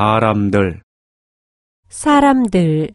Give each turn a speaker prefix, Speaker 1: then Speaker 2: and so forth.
Speaker 1: 사람들,
Speaker 2: 사람들,